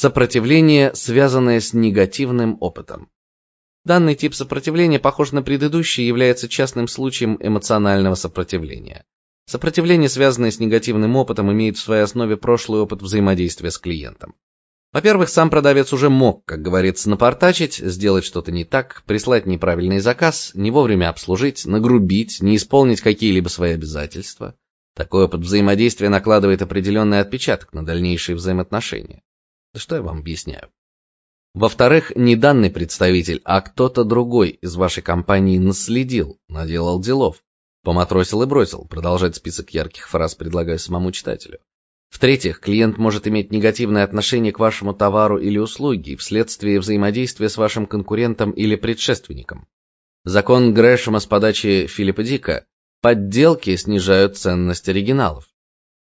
Сопротивление, связанное с негативным опытом. Данный тип сопротивления, похож на предыдущий, является частным случаем эмоционального сопротивления. Сопротивление, связанное с негативным опытом, имеет в своей основе прошлый опыт взаимодействия с клиентом. Во-первых, сам продавец уже мог, как говорится, напортачить, сделать что-то не так, прислать неправильный заказ, не вовремя обслужить, нагрубить, не исполнить какие-либо свои обязательства. Такой опыт взаимодействия накладывает определенный отпечаток на дальнейшие взаимоотношения. Да что я вам объясняю? Во-вторых, не данный представитель, а кто-то другой из вашей компании наследил, наделал делов, поматросил и бросил. Продолжать список ярких фраз предлагаю самому читателю. В-третьих, клиент может иметь негативное отношение к вашему товару или услуге вследствие взаимодействия с вашим конкурентом или предшественником. Закон Грэшема с подачи Филиппа Дика: подделки снижают ценность оригиналов.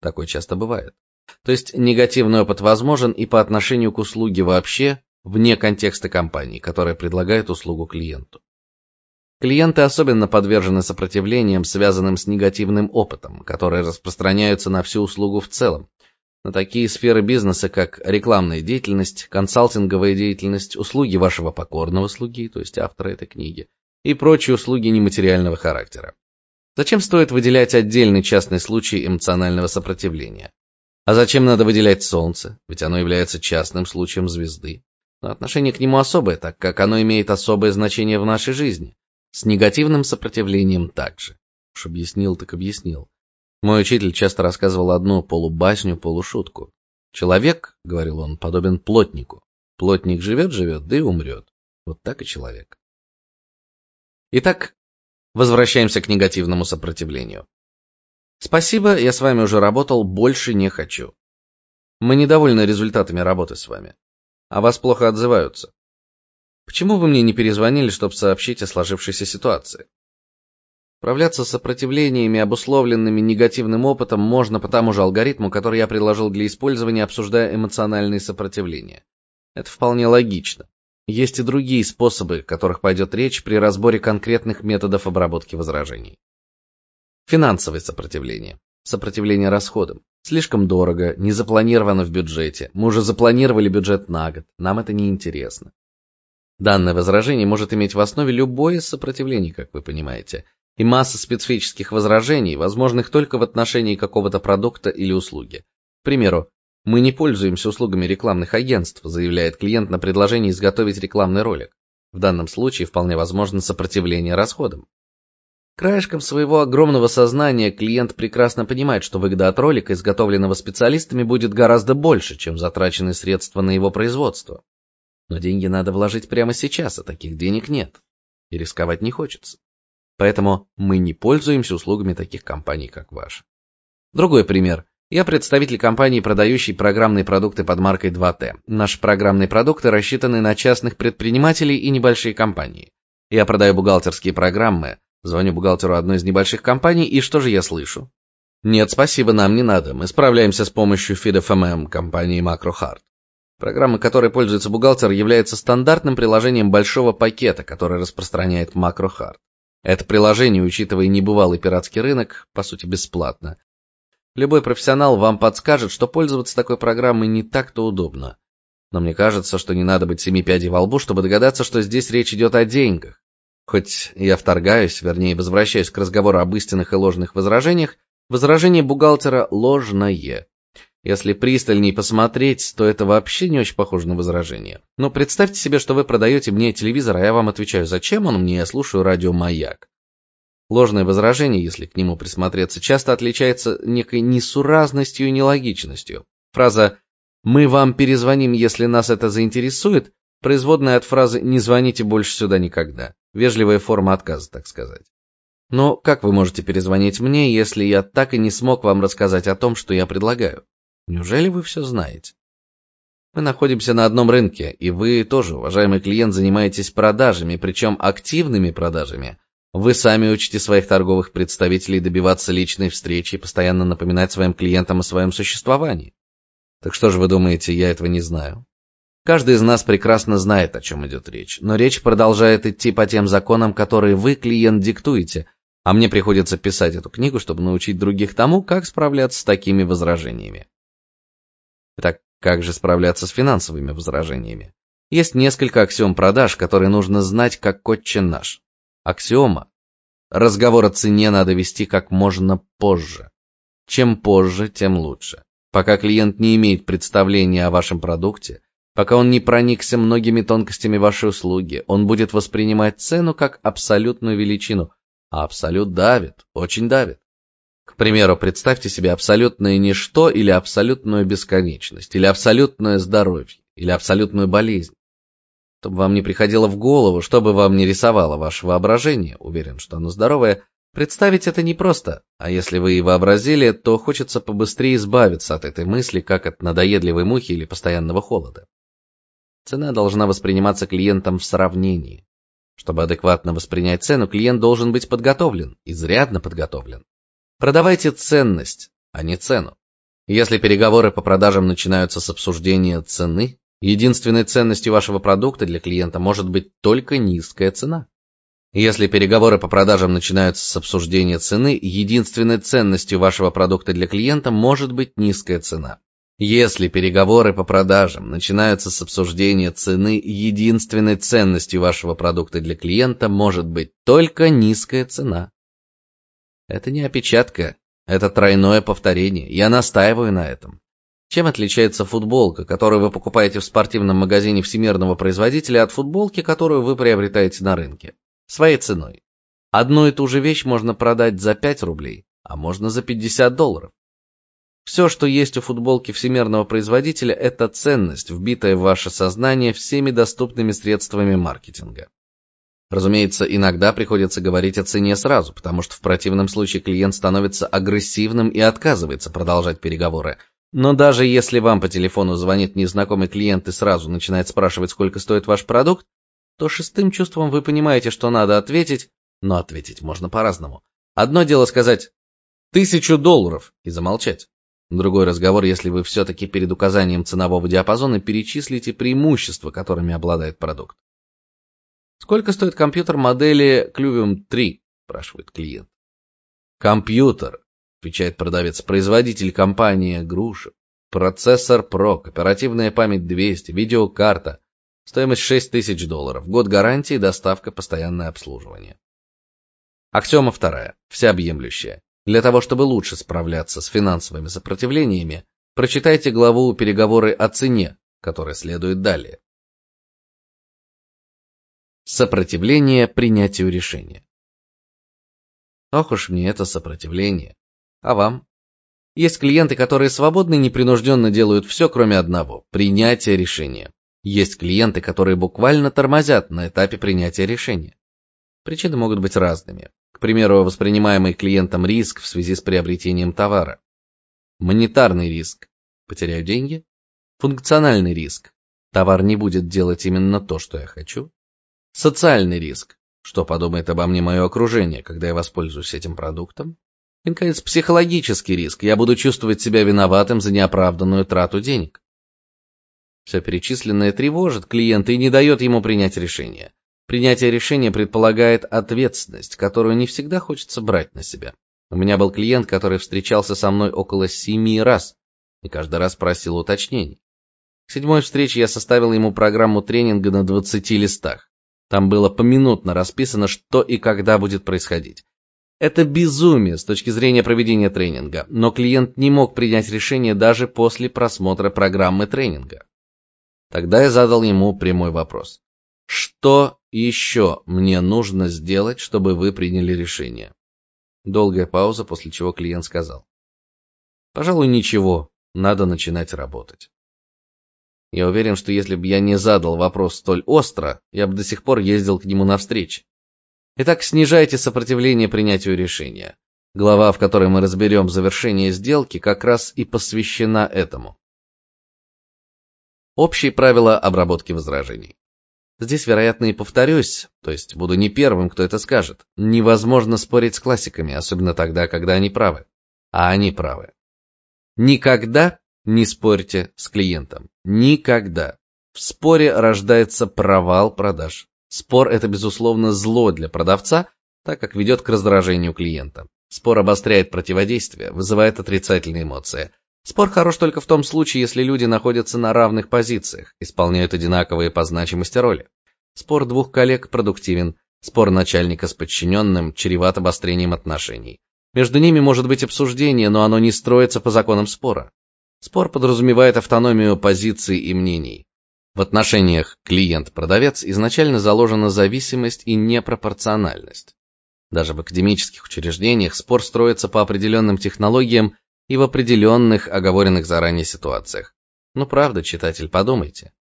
Такое часто бывает. То есть негативный опыт возможен и по отношению к услуге вообще, вне контекста компании, которая предлагает услугу клиенту. Клиенты особенно подвержены сопротивлениям, связанным с негативным опытом, которые распространяются на всю услугу в целом, на такие сферы бизнеса, как рекламная деятельность, консалтинговая деятельность, услуги вашего покорного слуги, то есть автора этой книги, и прочие услуги нематериального характера. Зачем стоит выделять отдельный частный случай эмоционального сопротивления? А зачем надо выделять Солнце? Ведь оно является частным случаем звезды. Но отношение к нему особое, так как оно имеет особое значение в нашей жизни. С негативным сопротивлением также. Уж объяснил, так объяснил. Мой учитель часто рассказывал одну полубасню, полушутку. Человек, говорил он, подобен плотнику. Плотник живет, живет, да и умрет. Вот так и человек. Итак, возвращаемся к негативному сопротивлению. Спасибо, я с вами уже работал, больше не хочу. Мы недовольны результатами работы с вами. А вас плохо отзываются. Почему вы мне не перезвонили, чтобы сообщить о сложившейся ситуации? Справляться с сопротивлениями, обусловленными негативным опытом, можно по тому же алгоритму, который я предложил для использования, обсуждая эмоциональные сопротивления. Это вполне логично. Есть и другие способы, о которых пойдет речь при разборе конкретных методов обработки возражений. Финансовое сопротивление. Сопротивление расходам. Слишком дорого, не запланировано в бюджете. Мы уже запланировали бюджет на год. Нам это не интересно. Данное возражение может иметь в основе любое сопротивление, как вы понимаете, и масса специфических возражений, возможных только в отношении какого-то продукта или услуги. К примеру, мы не пользуемся услугами рекламных агентств, заявляет клиент на предложение изготовить рекламный ролик. В данном случае вполне возможно сопротивление расходам. Краешком своего огромного сознания клиент прекрасно понимает, что выгода от ролика, изготовленного специалистами, будет гораздо больше, чем затраченные средства на его производство. Но деньги надо вложить прямо сейчас, а таких денег нет. И рисковать не хочется. Поэтому мы не пользуемся услугами таких компаний, как ваша. Другой пример. Я представитель компании, продающей программные продукты под маркой 2T. Наши программные продукты рассчитаны на частных предпринимателей и небольшие компании. Я продаю бухгалтерские программы, звоню бухгалтеру одной из небольших компаний, и что же я слышу? Нет, спасибо, нам не надо. Мы справляемся с помощью FeedFMM компании MacroHeart. Программа, которой пользуется бухгалтер, является стандартным приложением большого пакета, который распространяет MacroHeart. Это приложение, учитывая небывалый пиратский рынок, по сути бесплатно. Любой профессионал вам подскажет, что пользоваться такой программой не так-то удобно. Но мне кажется, что не надо быть семи пядей во лбу, чтобы догадаться, что здесь речь идет о деньгах. Хоть я вторгаюсь, вернее, возвращаюсь к разговору об истинных и ложных возражениях, возражение бухгалтера ложное. Если пристальней посмотреть, то это вообще не очень похоже на возражение. Но представьте себе, что вы продаете мне телевизор, а я вам отвечаю: "Зачем он мне? Я слушаю радио Маяк". Ложное возражение, если к нему присмотреться, часто отличается некой несуразностью и нелогичностью. Фраза "Мы вам перезвоним, если нас это заинтересует" производная от фразы "Не звоните больше сюда никогда". Вежливая форма отказа, так сказать. Но как вы можете перезвонить мне, если я так и не смог вам рассказать о том, что я предлагаю? Неужели вы все знаете? Мы находимся на одном рынке, и вы тоже, уважаемый клиент, занимаетесь продажами, причем активными продажами. Вы сами учите своих торговых представителей добиваться личной встречи и постоянно напоминать своим клиентам о своем существовании. Так что же вы думаете, я этого не знаю? Каждый из нас прекрасно знает, о чем идет речь, но речь продолжает идти по тем законам, которые вы, клиент, диктуете, а мне приходится писать эту книгу, чтобы научить других тому, как справляться с такими возражениями. Итак, Как же справляться с финансовыми возражениями? Есть несколько аксиом продаж, которые нужно знать как отче наш. Аксиома. Разговор о цене надо вести как можно позже. Чем позже, тем лучше. Пока клиент не имеет представления о вашем продукте, пока он не проникся многими тонкостями вашей услуги, он будет воспринимать цену как абсолютную величину, а абсолют давит, очень давит. К примеру, представьте себе абсолютное ничто или абсолютную бесконечность, или абсолютное здоровье, или абсолютную болезнь. Чтобы вам не приходило в голову, чтобы вам не рисовало ваше воображение, уверен, что оно здоровое, представить это непросто, а если вы и вообразили, то хочется побыстрее избавиться от этой мысли, как от надоедливой мухи или постоянного холода. Цена должна восприниматься клиентом в сравнении. Чтобы адекватно воспринять цену, клиент должен быть подготовлен, изрядно подготовлен. Продавайте ценность, а не цену. Если переговоры по продажам начинаются с обсуждения цены, единственной ценностью вашего продукта для клиента может быть только низкая цена. Если переговоры по продажам начинаются с обсуждения цены, единственной ценностью вашего продукта для клиента может быть низкая цена. Если переговоры по продажам начинаются с обсуждения цены, единственной ценностью вашего продукта для клиента может быть только низкая цена. Это не опечатка, это тройное повторение. Я настаиваю на этом. Чем отличается футболка, которую вы покупаете в спортивном магазине всемирного производителя, от футболки, которую вы приобретаете на рынке? Своей ценой. Одну и ту же вещь можно продать за 5 рублей, а можно за 50 долларов. Все, что есть у футболки всемирного производителя, это ценность, вбитая в ваше сознание всеми доступными средствами маркетинга. Разумеется, иногда приходится говорить о цене сразу, потому что в противном случае клиент становится агрессивным и отказывается продолжать переговоры. Но даже если вам по телефону звонит незнакомый клиент и сразу начинает спрашивать, сколько стоит ваш продукт, то шестым чувством вы понимаете, что надо ответить, но ответить можно по-разному. Одно дело сказать «тысячу долларов» и замолчать. Другой разговор, если вы все-таки перед указанием ценового диапазона перечислите преимущества, которыми обладает продукт. Сколько стоит компьютер модели Cluvium 3? спрашивает клиент. Компьютер, отвечает продавец, производитель компания Груша. Процессор Pro, оперативная память 200, видеокарта. Стоимость 6 тысяч долларов. Год гарантии, доставка, постоянное обслуживание. Аксиома вторая, всеобъемлющая. Для того, чтобы лучше справляться с финансовыми сопротивлениями, прочитайте главу «Переговоры о цене», которая следует далее. Сопротивление принятию решения. Ох уж мне это сопротивление. А вам? Есть клиенты, которые свободно и непринужденно делают все, кроме одного принятия решения. Есть клиенты, которые буквально тормозят на этапе принятия решения. Причины могут быть разными. Примеру, воспринимаемый клиентом риск в связи с приобретением товара. Монетарный риск потеряю деньги. Функциональный риск товар не будет делать именно то, что я хочу. Социальный риск. Что подумает обо мне мое окружение, когда я воспользуюсь этим продуктом? И, наконец, психологический риск. Я буду чувствовать себя виноватым за неоправданную трату денег. Все перечисленное тревожит клиента и не дает ему принять решение. Принятие решения предполагает ответственность, которую не всегда хочется брать на себя. У меня был клиент, который встречался со мной около семи раз и каждый раз просил уточнений. К седьмой встрече я составил ему программу тренинга на 20 листах. Там было поминутно расписано, что и когда будет происходить. Это безумие с точки зрения проведения тренинга, но клиент не мог принять решение даже после просмотра программы тренинга. Тогда я задал ему прямой вопрос. Что еще мне нужно сделать, чтобы вы приняли решение? Долгая пауза, после чего клиент сказал. Пожалуй, ничего, надо начинать работать. Я уверен, что если бы я не задал вопрос столь остро, я бы до сих пор ездил к нему навстречу. Итак, снижайте сопротивление принятию решения. Глава, в которой мы разберем завершение сделки, как раз и посвящена этому. Общие правила обработки возражений. Здесь, вероятно, и повторюсь, то есть буду не первым, кто это скажет. Невозможно спорить с классиками, особенно тогда, когда они правы. А они правы. Никогда не спорьте с клиентом. Никогда. В споре рождается провал продаж. Спор это безусловно зло для продавца, так как ведет к раздражению клиента. Спор обостряет противодействие, вызывает отрицательные эмоции. Спор хорош только в том случае, если люди находятся на равных позициях, исполняют одинаковые по значимости роли. Спор двух коллег продуктивен, спор начальника с подчиненным чреват обострением отношений. Между ними может быть обсуждение, но оно не строится по законам спора. Спор подразумевает автономию позиций и мнений. В отношениях клиент-продавец изначально заложена зависимость и непропорциональность. Даже в академических учреждениях спор строится по определенным технологиям и в определенных оговоренных заранее ситуациях. Ну правда, читатель, подумайте.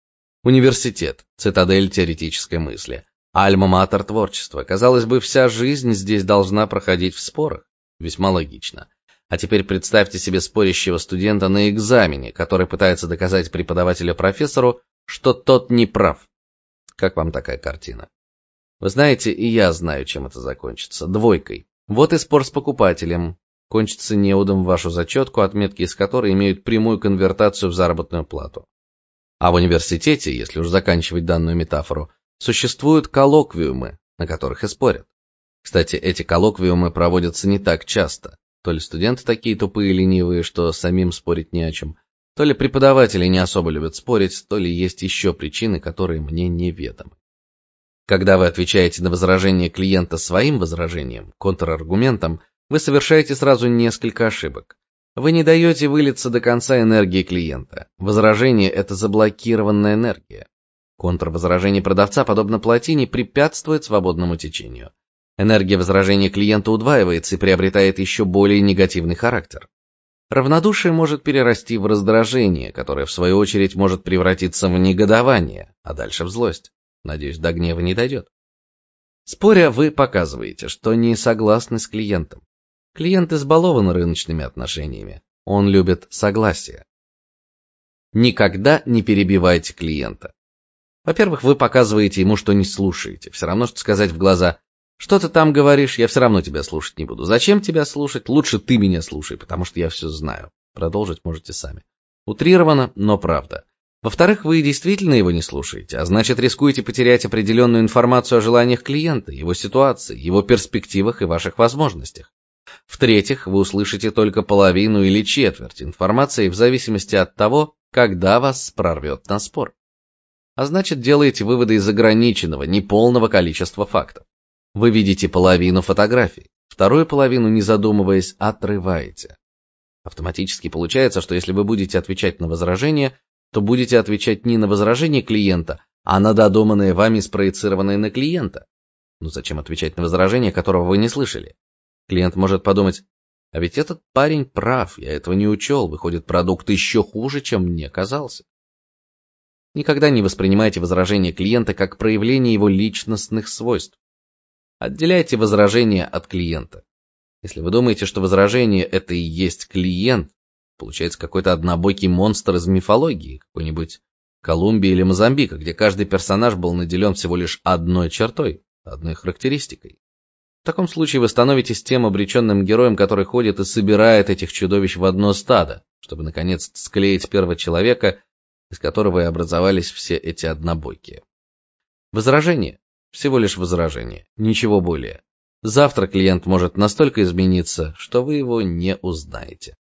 Университет цитадель теоретической мысли, альма-матер творчества. Казалось бы, вся жизнь здесь должна проходить в спорах. Весьма логично. А теперь представьте себе спорящего студента на экзамене, который пытается доказать преподавателю-профессору, что тот не прав. Как вам такая картина? Вы знаете, и я знаю, чем это закончится. Двойкой. Вот и спор с покупателем. Кончится неудом в вашу зачетку, отметки из которой имеют прямую конвертацию в заработную плату. А в университете, если уж заканчивать данную метафору, существуют коллоквиумы, на которых и спорят. Кстати, эти коллоквиумы проводятся не так часто. То ли студенты такие тупые и ленивые, что самим спорить не о чем, то ли преподаватели не особо любят спорить, то ли есть еще причины, которые мне неведомы. Когда вы отвечаете на возражение клиента своим возражением, контраргументом, вы совершаете сразу несколько ошибок. Вы не даете вылиться до конца энергии клиента. Возражение это заблокированная энергия. Контрвозражение продавца, подобно плотине, препятствует свободному течению. Энергия возражения клиента удваивается и приобретает еще более негативный характер. Равнодушие может перерасти в раздражение, которое в свою очередь может превратиться в негодование, а дальше в злость. Надеюсь, до гнева не дойдет. Споря, вы показываете, что не согласны с клиентом. Клиент избалован рыночными отношениями. Он любит согласие. Никогда не перебивайте клиента. Во-первых, вы показываете ему, что не слушаете. Все равно, что сказать в глаза что ты там говоришь, я все равно тебя слушать не буду. Зачем тебя слушать? Лучше ты меня слушай, потому что я все знаю. Продолжить можете сами. Утрировано, но правда. Во-вторых, вы действительно его не слушаете, а значит, рискуете потерять определенную информацию о желаниях клиента, его ситуации, его перспективах и ваших возможностях. В-третьих, вы услышите только половину или четверть информации в зависимости от того, когда вас прорвет на спор. А значит, делаете выводы из ограниченного, неполного количества фактов. Вы видите половину фотографий, вторую половину, не задумываясь, отрываете. Автоматически получается, что если вы будете отвечать на возражения, то будете отвечать не на возражения клиента, а на додуманные вами спроецированные на клиента. Ну зачем отвечать на возражение, которого вы не слышали? Клиент может подумать: "А ведь этот парень прав, я этого не учел, выходит, продукт еще хуже, чем мне казался". Никогда не воспринимайте возражение клиента как проявление его личностных свойств. Отделяйте возражение от клиента. Если вы думаете, что возражение это и есть клиент, получается какой-то однобокий монстр из мифологии, какой-нибудь Колумбии или Мозамбика, где каждый персонаж был наделен всего лишь одной чертой, одной характеристикой. В таком случае вы становитесь тем обреченным героем, который ходит и собирает этих чудовищ в одно стадо, чтобы наконец склеить первого человека, из которого и образовались все эти однобокие. Возражение всего лишь возражение, ничего более. Завтра клиент может настолько измениться, что вы его не узнаете.